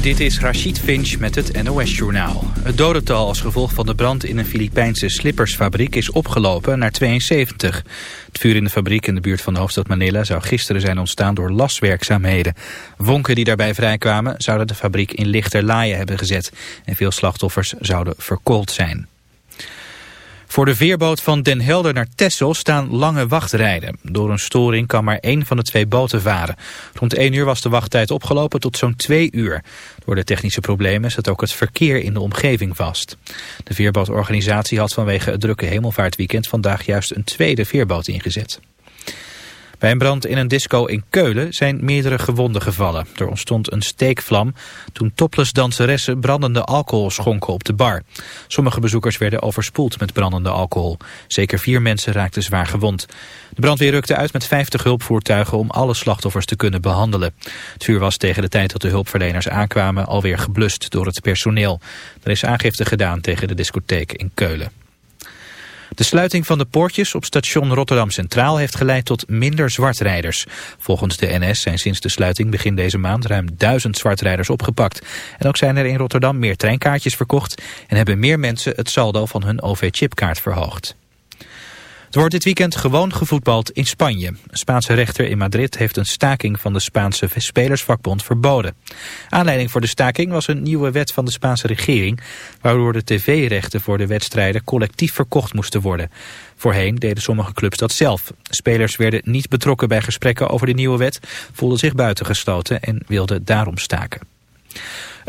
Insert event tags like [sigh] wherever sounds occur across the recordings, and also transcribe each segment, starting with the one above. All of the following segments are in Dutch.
Dit is Rachid Finch met het NOS-journaal. Het dodental als gevolg van de brand in een Filipijnse slippersfabriek is opgelopen naar 72. Het vuur in de fabriek in de buurt van de hoofdstad Manila zou gisteren zijn ontstaan door laswerkzaamheden. Vonken die daarbij vrijkwamen zouden de fabriek in lichter laaien hebben gezet. En veel slachtoffers zouden verkoold zijn. Voor de veerboot van Den Helder naar Texel staan lange wachtrijden. Door een storing kan maar één van de twee boten varen. Rond 1 uur was de wachttijd opgelopen tot zo'n 2 uur. Door de technische problemen zat ook het verkeer in de omgeving vast. De veerbootorganisatie had vanwege het drukke hemelvaartweekend vandaag juist een tweede veerboot ingezet. Bij een brand in een disco in Keulen zijn meerdere gewonden gevallen. Er ontstond een steekvlam toen topless danseressen brandende alcohol schonken op de bar. Sommige bezoekers werden overspoeld met brandende alcohol. Zeker vier mensen raakten zwaar gewond. De brandweer rukte uit met 50 hulpvoertuigen om alle slachtoffers te kunnen behandelen. Het vuur was tegen de tijd dat de hulpverleners aankwamen alweer geblust door het personeel. Er is aangifte gedaan tegen de discotheek in Keulen. De sluiting van de poortjes op station Rotterdam Centraal heeft geleid tot minder zwartrijders. Volgens de NS zijn sinds de sluiting begin deze maand ruim duizend zwartrijders opgepakt. En ook zijn er in Rotterdam meer treinkaartjes verkocht en hebben meer mensen het saldo van hun OV-chipkaart verhoogd. Het wordt dit weekend gewoon gevoetbald in Spanje. Een Spaanse rechter in Madrid heeft een staking van de Spaanse spelersvakbond verboden. Aanleiding voor de staking was een nieuwe wet van de Spaanse regering... waardoor de tv-rechten voor de wedstrijden collectief verkocht moesten worden. Voorheen deden sommige clubs dat zelf. Spelers werden niet betrokken bij gesprekken over de nieuwe wet... voelden zich buitengesloten en wilden daarom staken.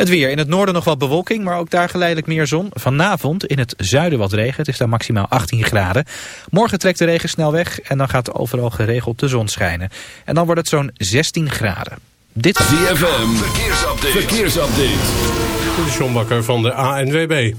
Het weer. In het noorden nog wat bewolking, maar ook daar geleidelijk meer zon. Vanavond in het zuiden wat regen. Het is daar maximaal 18 graden. Morgen trekt de regen snel weg en dan gaat overal geregeld de zon schijnen. En dan wordt het zo'n 16 graden. Dit is ZFM. Verkeersupdate. Verkeersupdate. De Sjombakker van de ANWB.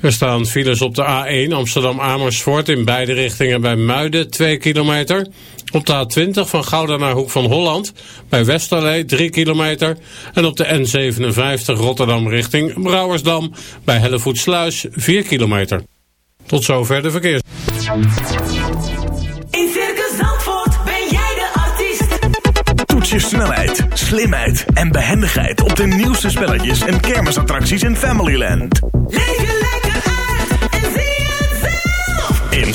Er staan files op de A1 Amsterdam-Amersfoort in beide richtingen bij Muiden 2 kilometer. Op de A20 van Gouda naar Hoek van Holland bij Westerlee 3 kilometer. En op de N57 Rotterdam richting Brouwersdam bij Hellevoetsluis 4 kilometer. Tot zover de verkeers. In Circus Zandvoort ben jij de artiest. Toets je snelheid, slimheid en behendigheid op de nieuwste spelletjes en kermisattracties in Familyland. Leef je lekker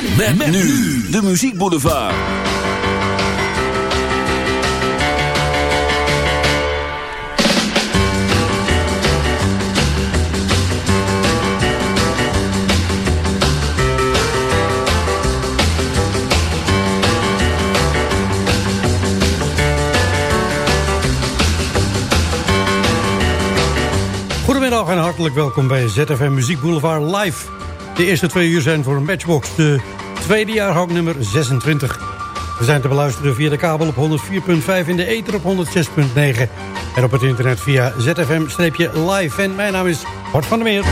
Met, met nu de Muziek Boulevard. Goedemiddag en hartelijk welkom bij ZFM Muziek Boulevard Live. De eerste twee uur zijn voor Matchbox, de tweede jaargang nummer 26. We zijn te beluisteren via de kabel op 104.5 in de ether op 106.9. En op het internet via ZFM-live. En mijn naam is Bart van der Meer.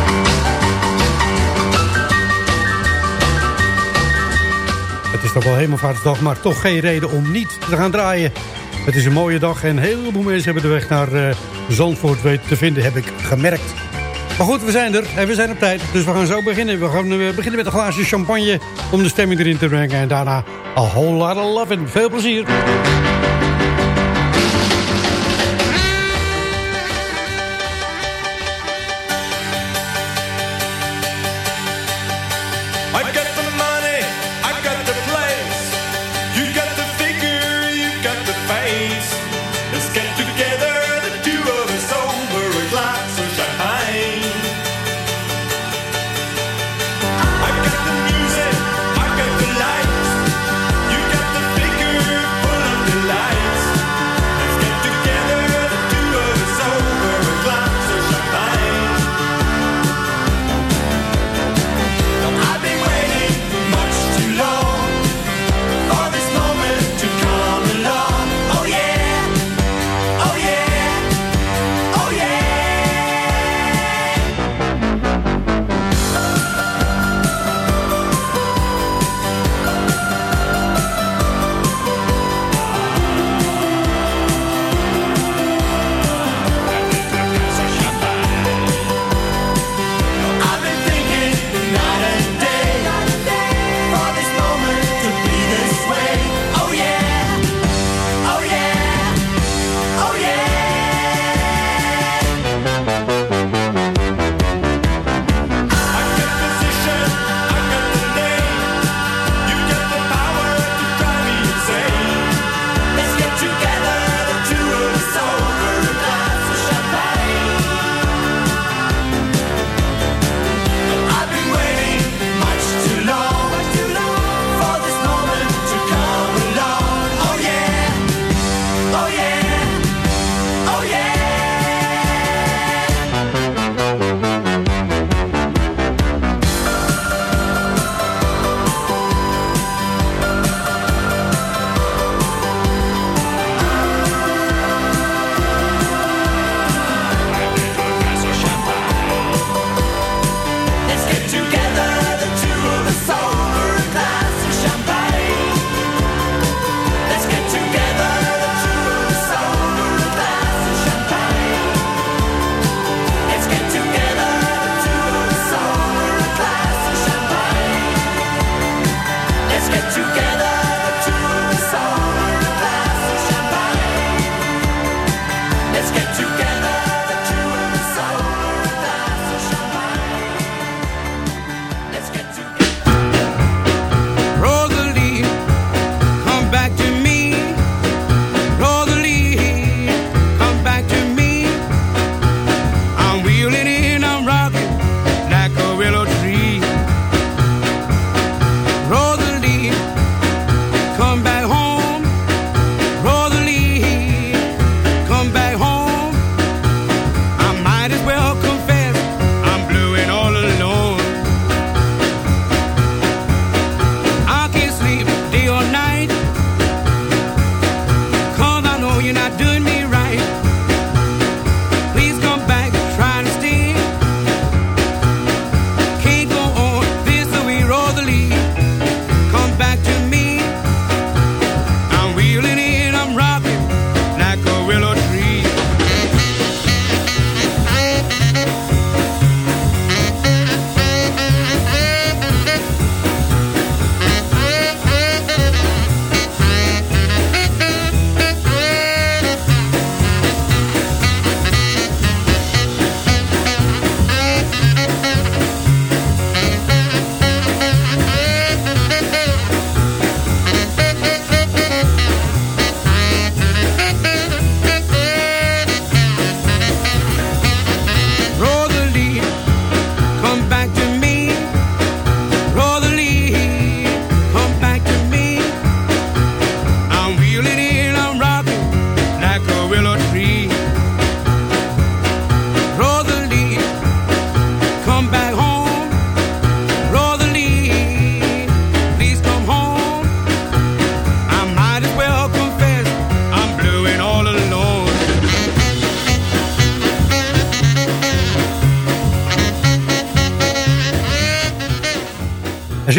Het is toch wel hemelvaartsdag, maar toch geen reden om niet te gaan draaien. Het is een mooie dag en een heleboel mensen hebben de weg naar eh, Zandvoort weten te vinden, heb ik gemerkt. Maar goed, we zijn er en we zijn op tijd, dus we gaan zo beginnen. We gaan eh, beginnen met een glaasje champagne om de stemming erin te brengen. En daarna a whole lot of love Veel plezier.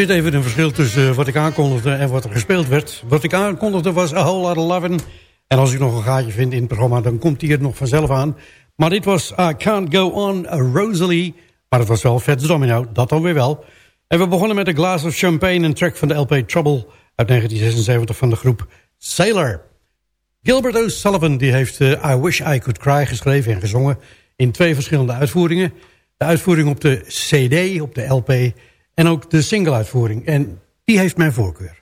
Even een verschil tussen eh, wat ik aankondigde en wat er gespeeld werd. Wat ik aankondigde was A Whole Lot of Lovin'. En als ik nog een gaatje vind in het programma, dan komt hij er nog vanzelf aan. Maar dit was I Can't Go On, Rosalie. Maar het was wel Fats Domino, dat dan weer wel. En we begonnen met een Glass of Champagne, een track van de LP Trouble... uit 1976 van de groep Sailor. Gilbert O'Sullivan die heeft uh, I Wish I Could Cry geschreven en gezongen... in twee verschillende uitvoeringen. De uitvoering op de CD, op de LP... en ook de single-uitvoering. En die heeft mijn voorkeur.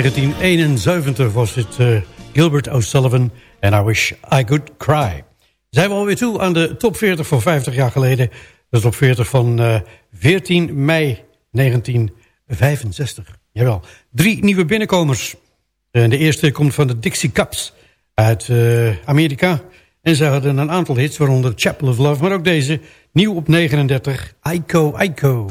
1971 was het eh, Gilbert O'Sullivan en I Wish I Could Cry. Zijn we alweer toe aan de top 40 van 50 jaar geleden. De top 40 van eh, 14 mei 1965. Jawel, drie nieuwe binnenkomers. En de eerste komt van de Dixie Cups uit eh, Amerika. En ze hadden een aantal hits, waaronder Chapel of Love. Maar ook deze, nieuw op 39, Aiko Aiko.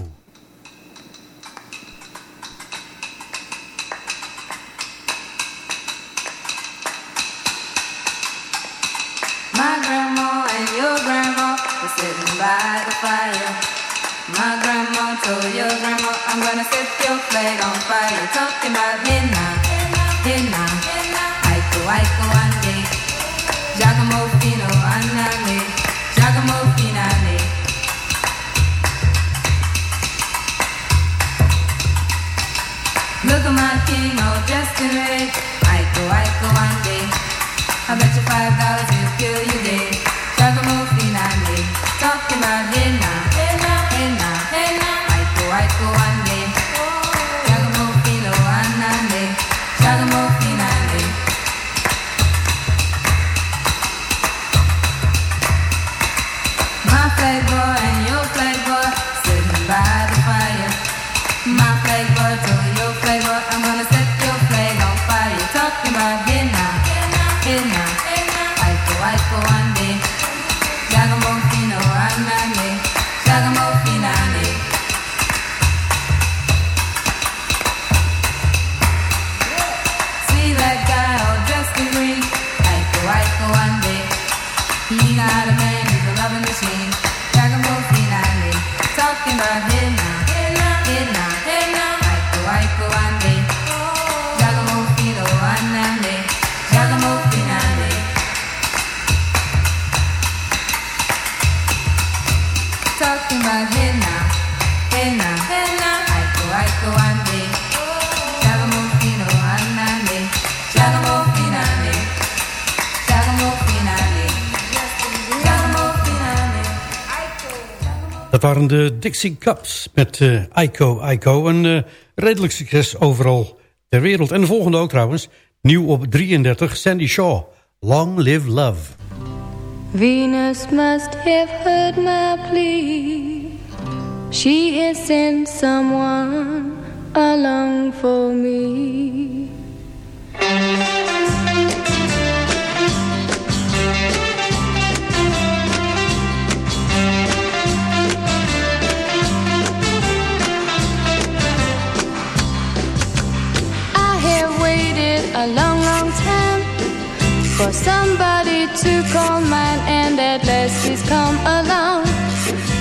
Told your grandma, I'm gonna set your flag on fire. Talking about henna, henna, aiko, aiko, ande. Giacomo Fino, anale, Giacomo Finale. Look at my king all dressed in red. Aiko, aiko, ande. I bet you five dollars will fill your day. Waren de Dixie Cups met eh Ico Ico. Een eh, redelijk succes overal ter wereld. En de volgende ook trouwens. Nieuw op 33, Sandy Shaw. Long Live Love. Venus must have heard my plea. She has sent someone along for me. For somebody to call mine, and at last he's come along.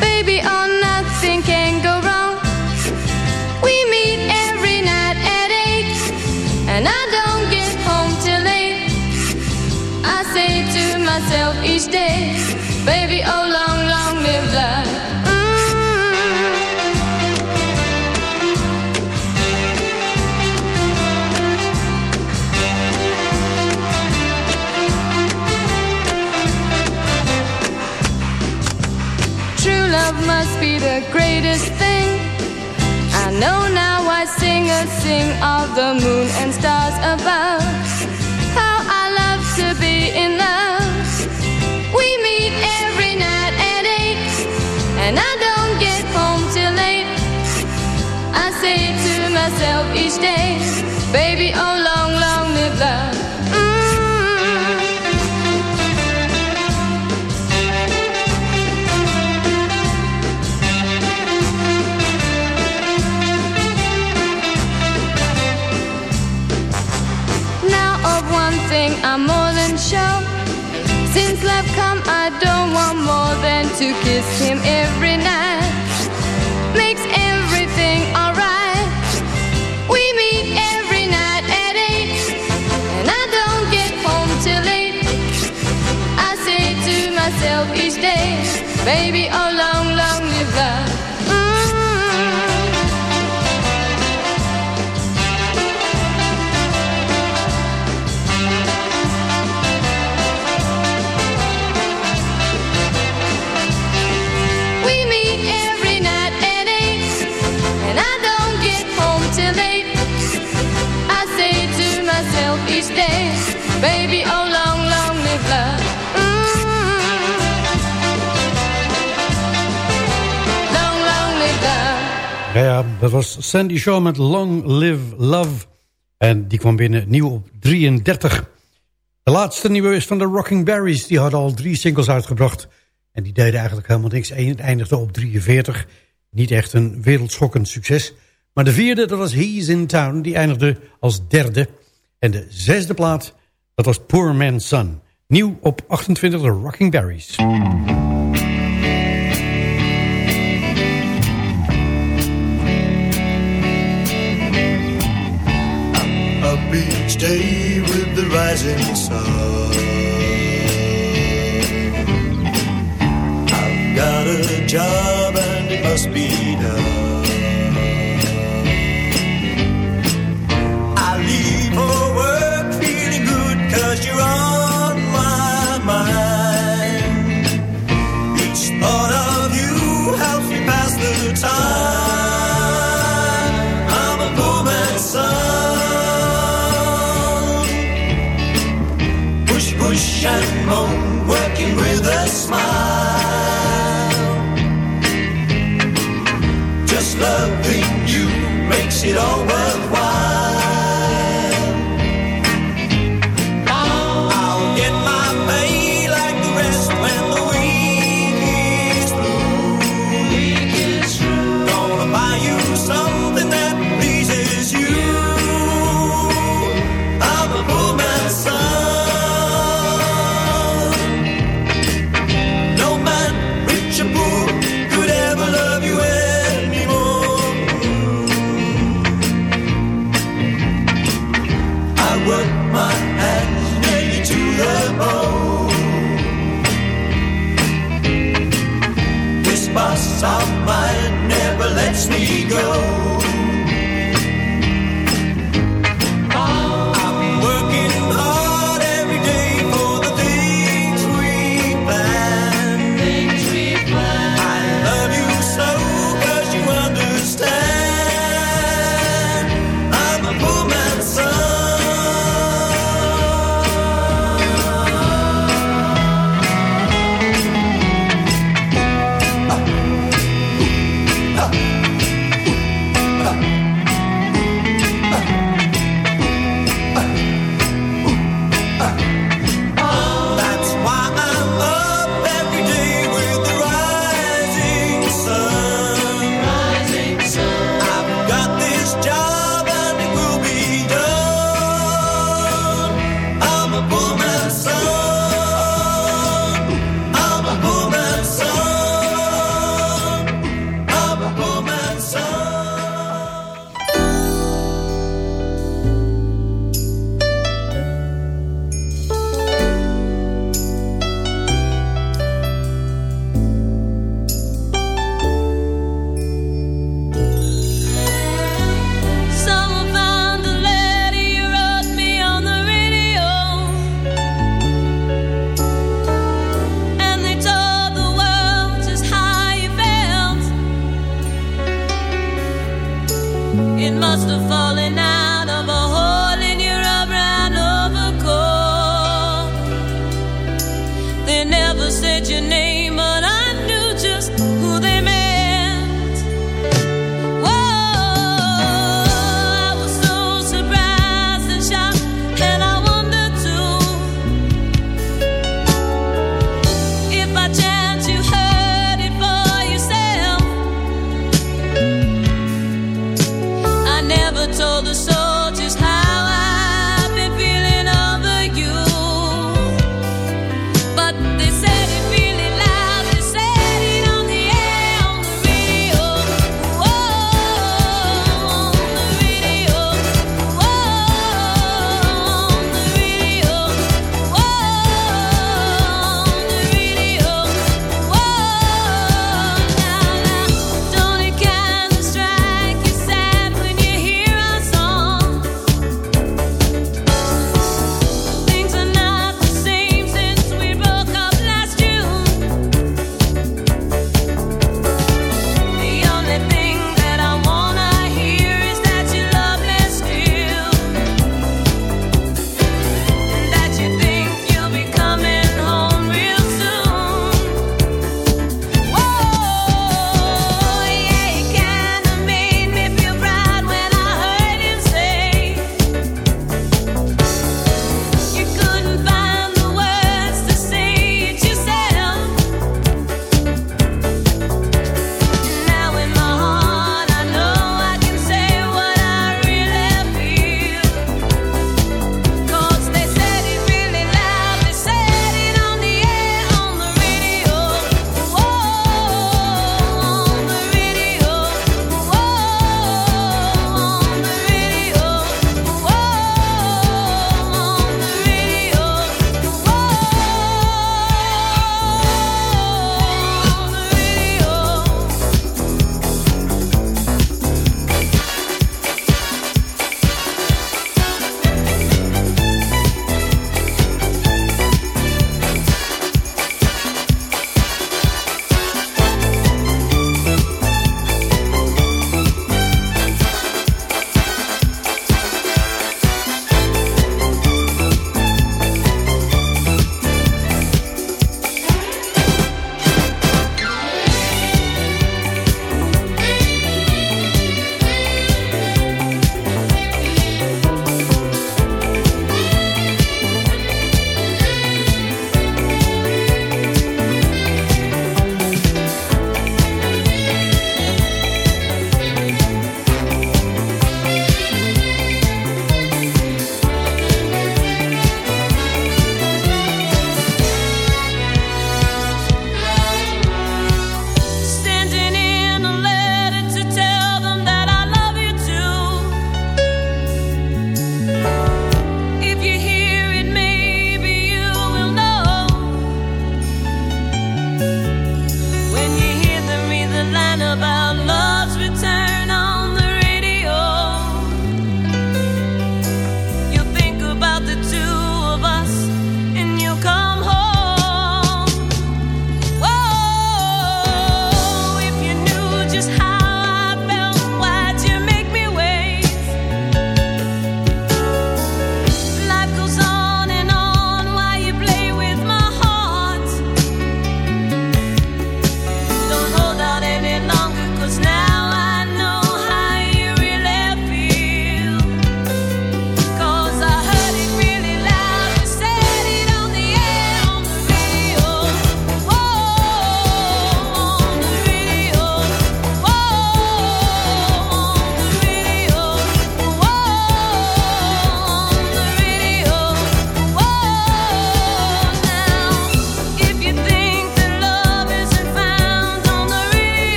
Baby, oh, nothing can go wrong. We meet every night at eight, and I don't get home till late. I say to myself each day, baby, oh, love must be the greatest thing. I know now I sing a sing of the moon and stars above. How I love to be in love. We meet every night at eight, and I don't get home till late. I say to myself each day, baby, oh long, long live love. Kiss him every night. Makes everything alright. We meet every night at eight, and I don't get home till late. I say to myself each day, baby, oh long, long live love. Ja, dat was Sandy Shaw met Long Live Love. En die kwam binnen nieuw op 33. De laatste nieuwe is van de Rocking Berries. Die hadden al drie singles uitgebracht. En die deden eigenlijk helemaal niks. Eén eindigde op 43. Niet echt een wereldschokkend succes. Maar de vierde, dat was He's in Town. Die eindigde als derde. En de zesde plaat, dat was Poor Man's Son. Nieuw op 28, de Rocking Berries. Up each day with the rising sun. I've got a job and it must be done.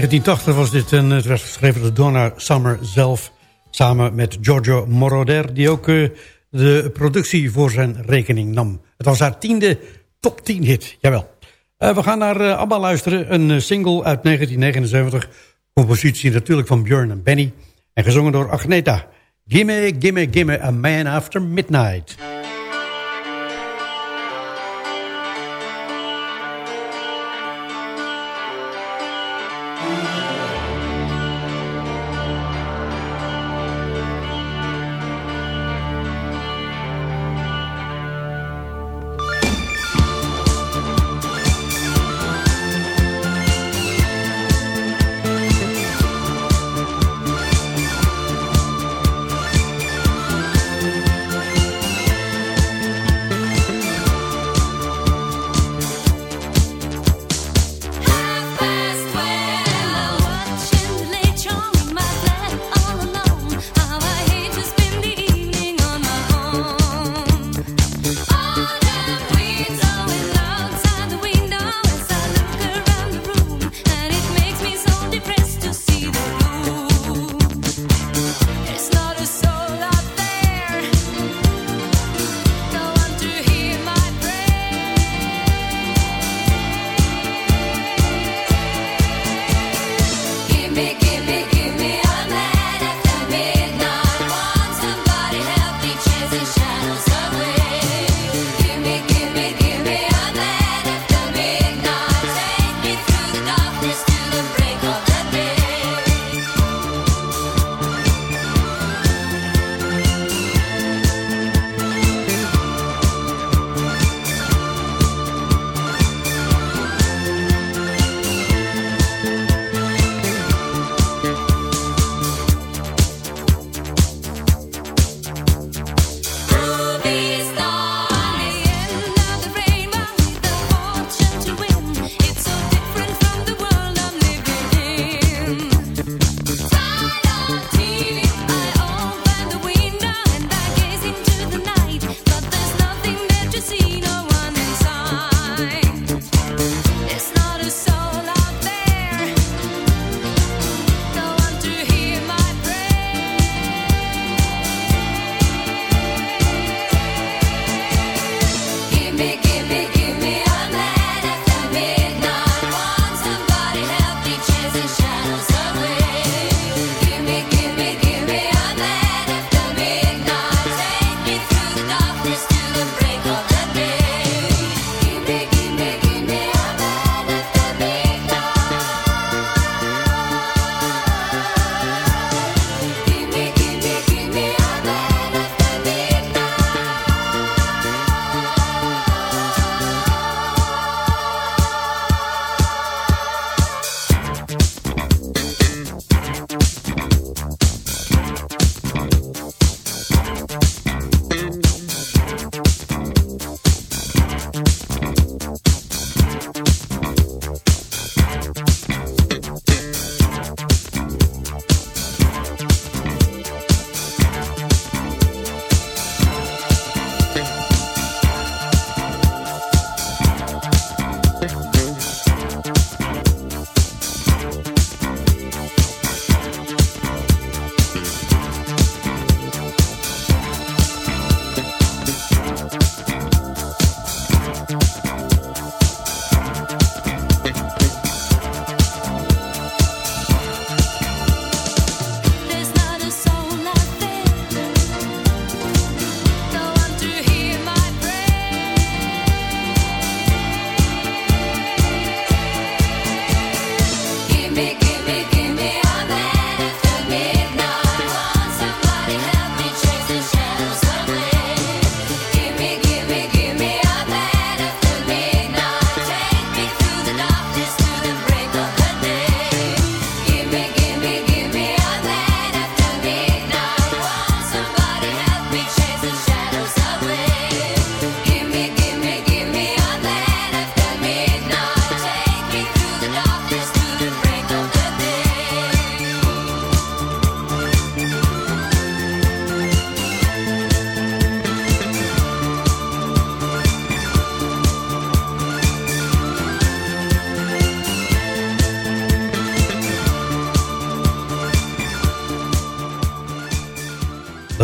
1980 was dit en het werd geschreven door Donna Summer zelf... samen met Giorgio Moroder... die ook eh, de productie voor zijn rekening nam. Het was haar tiende top 10 hit, jawel. Eh, we gaan naar eh, ABBA luisteren, een single uit 1979. Compositie natuurlijk van Björn en Benny. En gezongen door Agneta. Gimme, gimme, gimme, a man after midnight.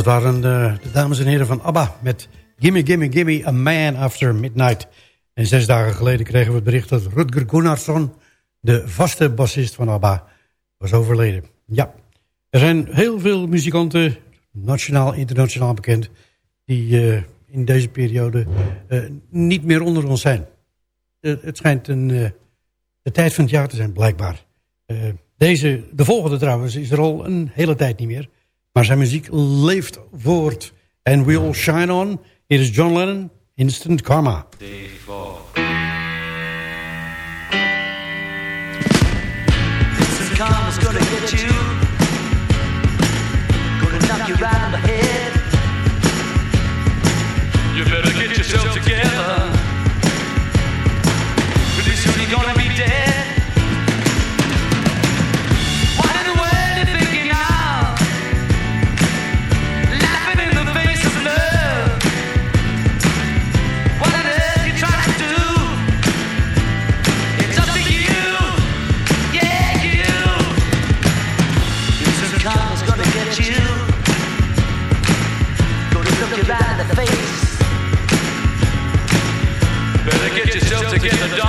waren de, de, dames en heren van ABBA met Gimme Gimme Gimme A Man After Midnight. En zes dagen geleden kregen we het bericht dat Rutger Gunnarsson, de vaste bassist van ABBA, was overleden. Ja, er zijn heel veel muzikanten, nationaal, internationaal bekend, die eh, in deze periode eh, niet meer onder ons zijn. Eh, het schijnt een, de tijd van het jaar te zijn, blijkbaar. deze, de volgende trouwens, is er al een hele tijd niet meer. Maar zijn muziek leeft voort. And we all shine on. It is John Lennon, Instant Karma. Together. Pretty soon you're gonna be dead. get the.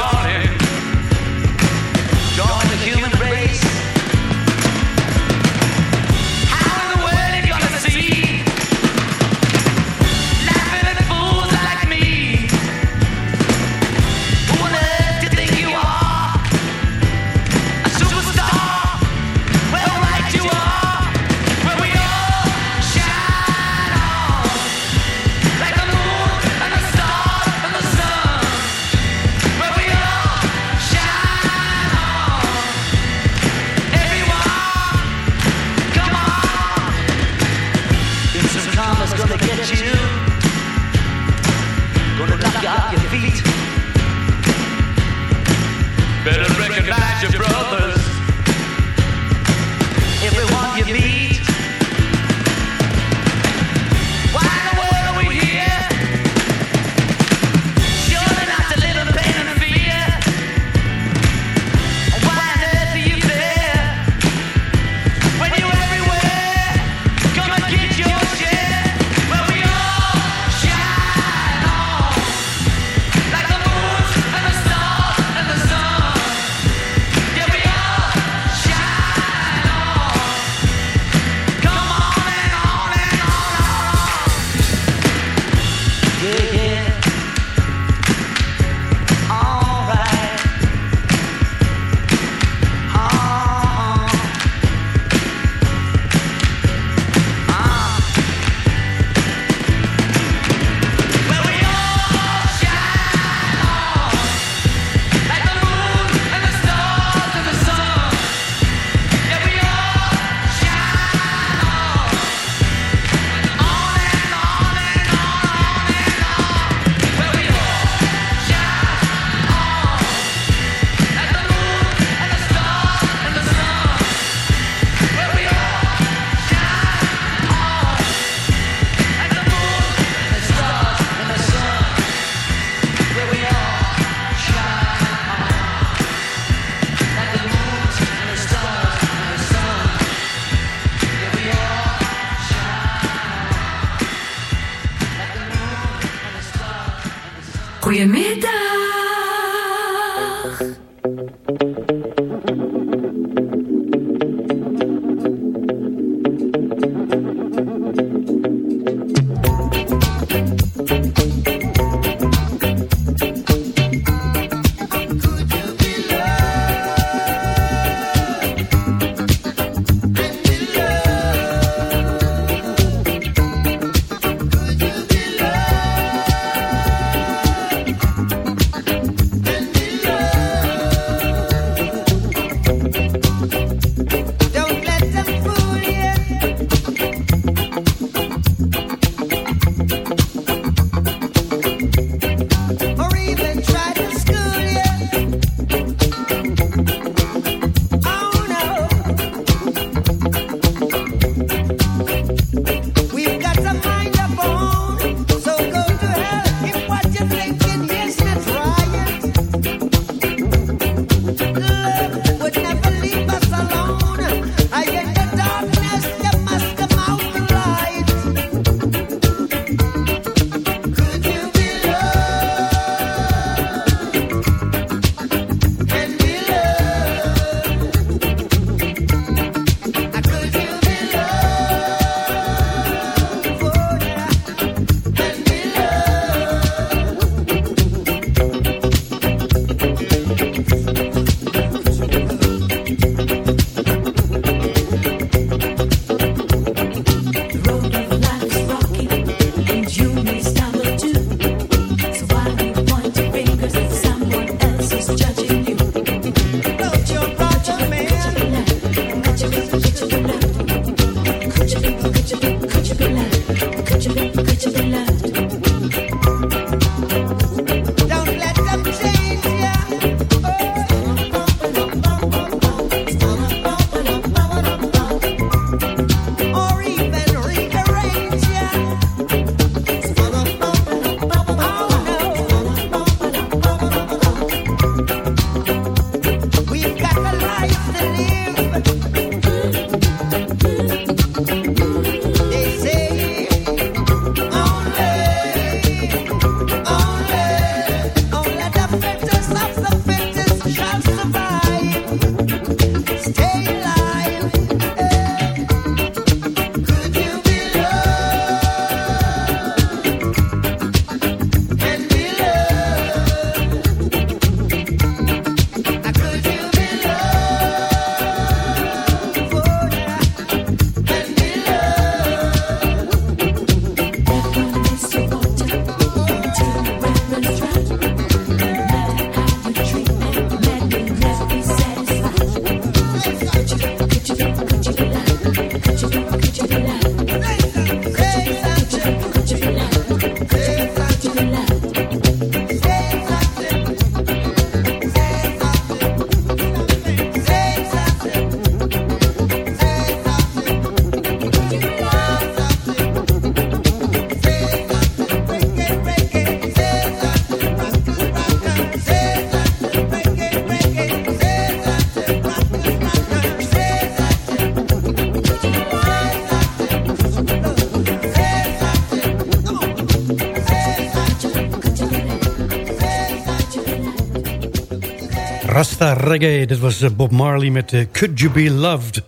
Rasta Reggae, dit was eh, Bob Marley met eh, Could You Be Loved.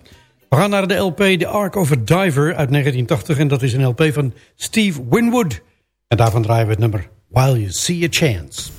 We gaan naar de LP The Ark of a Diver uit 1980 en dat is een LP van Steve Winwood. En daarvan draaien we het nummer While You See a Chance.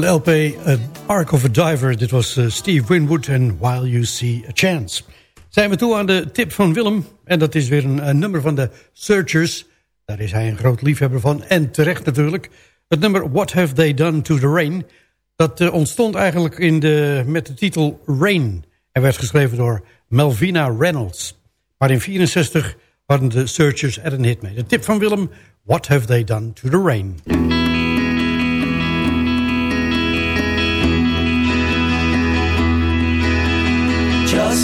Van LP uh, Ark of a Diver. Dit was uh, Steve Winwood en While You See a Chance. Zijn we toe aan de tip van Willem. En dat is weer een, een nummer van de Searchers. Daar is hij een groot liefhebber van. En terecht natuurlijk. Het nummer What Have They Done to the Rain. Dat ontstond eigenlijk in de, met de titel Rain. En werd geschreven door Melvina Reynolds. Maar in 64 hadden de Searchers er een hit mee. De tip van Willem, What Have They Done to the Rain?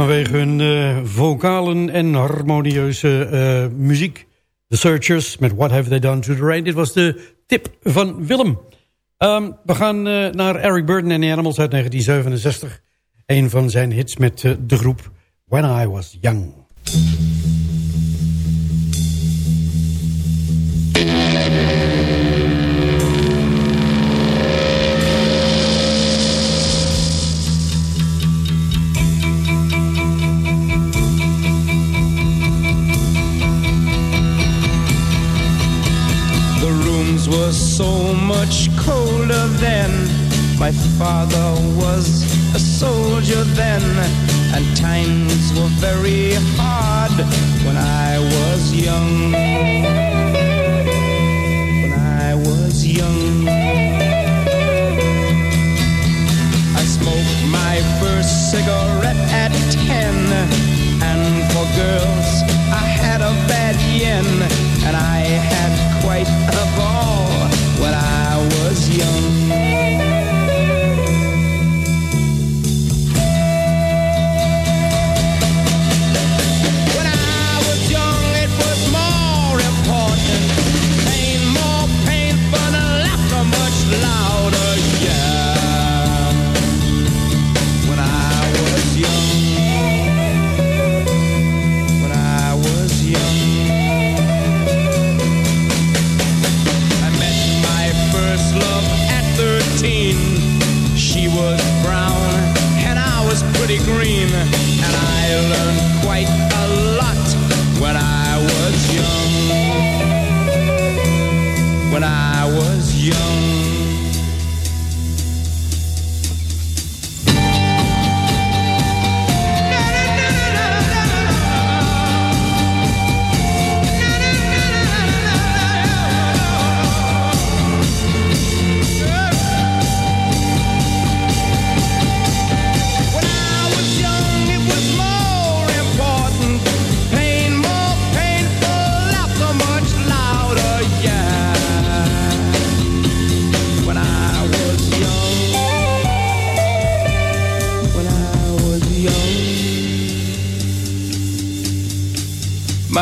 vanwege hun eh, vocalen en harmonieuze eh, muziek. The Searchers met What Have They Done to the Rain. Dit was de tip van Willem. Ehm, we gaan eh, naar Eric Burden en the Animals uit 1967. Een van zijn hits met de groep When I Was Young. Rooms were so much colder then. My father was a soldier then, and times were very hard when I was young. When I was young. I smoked my first cigarette at ten, and for girls I had a bad yen, and I had quite a ball when I was young.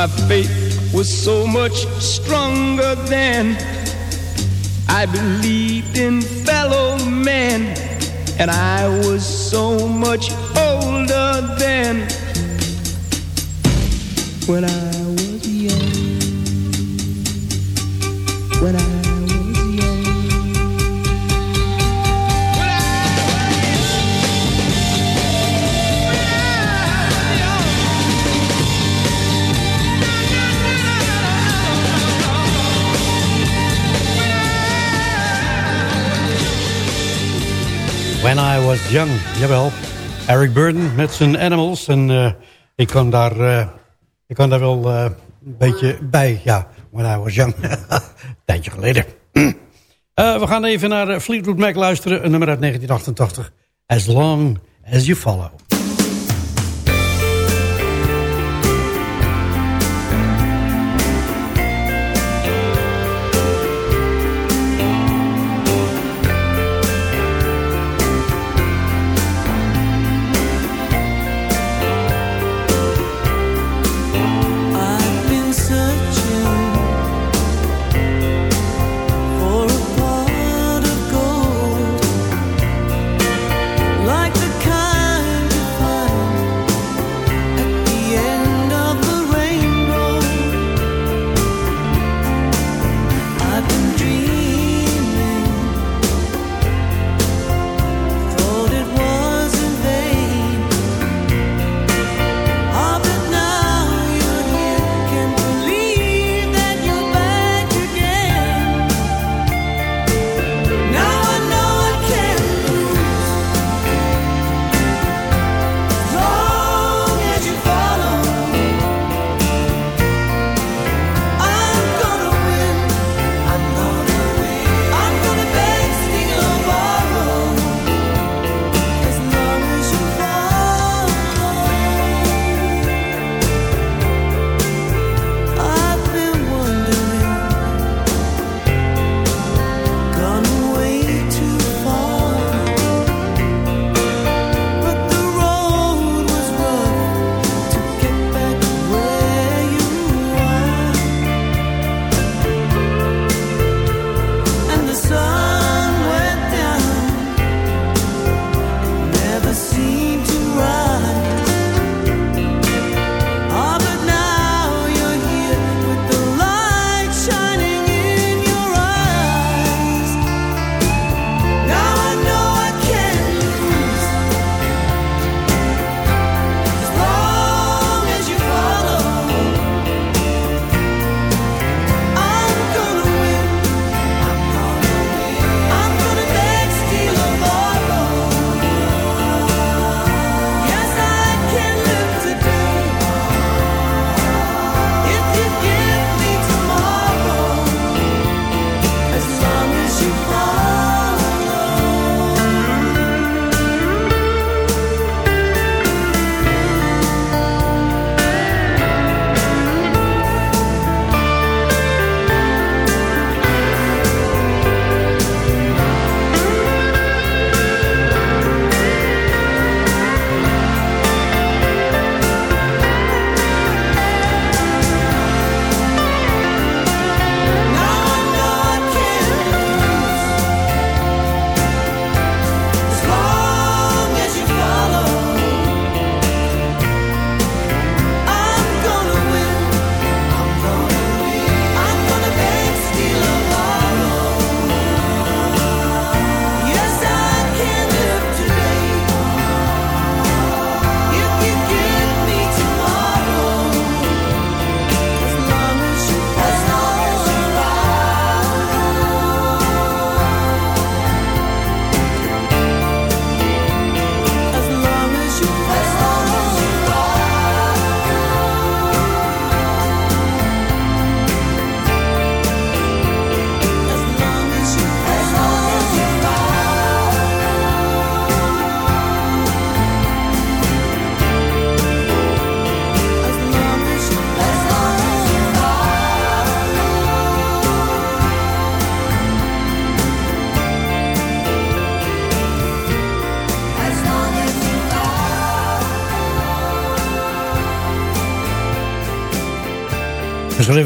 Faith was so much stronger than I believed in fellow men, and I was so much older than When I Young, jawel. Eric Burden met zijn Animals. En eh, ik, kan daar, eh, ik kan daar wel eh, een beetje bij. Ja, When I Was Young. [laughs] Tijdje geleden. [clears throat] We gaan even naar Fleetwood Mac luisteren. Een nummer uit 1988. As Long As You Follow.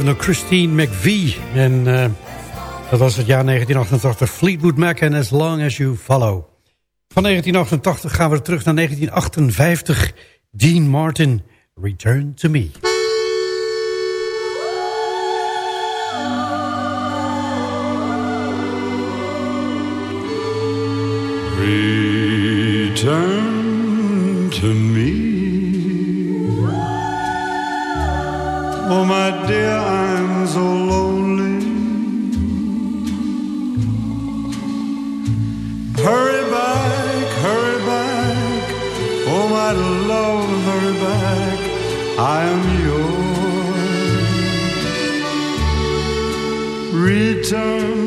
Door Christine McVie. En eh, dat was het jaar 1988. Fleetwood Mac en As Long As You Follow. Van 1988 gaan we terug naar 1958. Dean Martin, Return to Me. Return to me. Oh, my dear, I'm so lonely. Hurry back, hurry back. Oh, my love, hurry back. I am yours. Return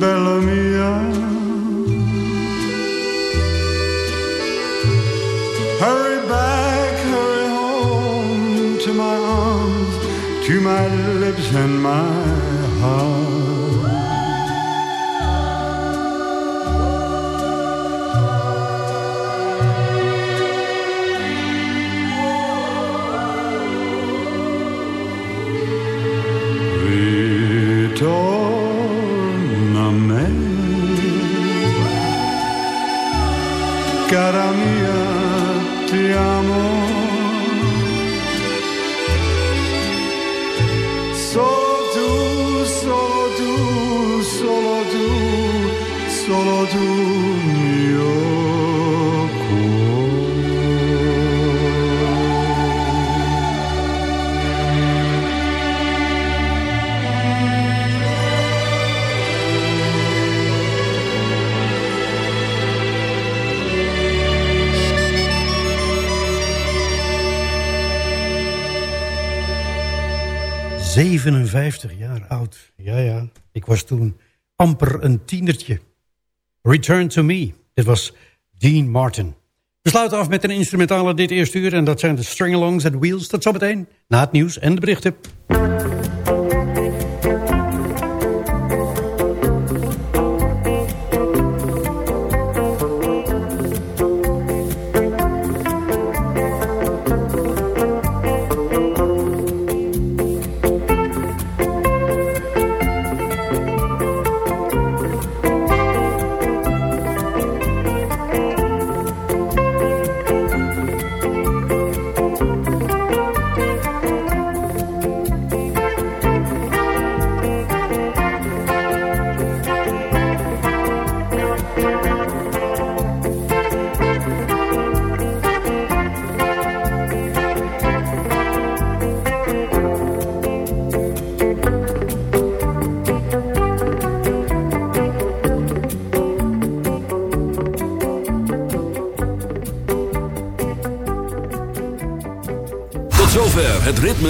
Bella Mia. Hurry back, hurry home to my arms, to my lips and my solo tu, mio cuore. 57 jaar oud. Ja, ja. Ik was toen amper een tienertje. Return to Me. Dit was Dean Martin. We sluiten af met een instrumentale dit eerste uur. En dat zijn de String-alongs en Wheels. Tot zometeen na het nieuws en de berichten.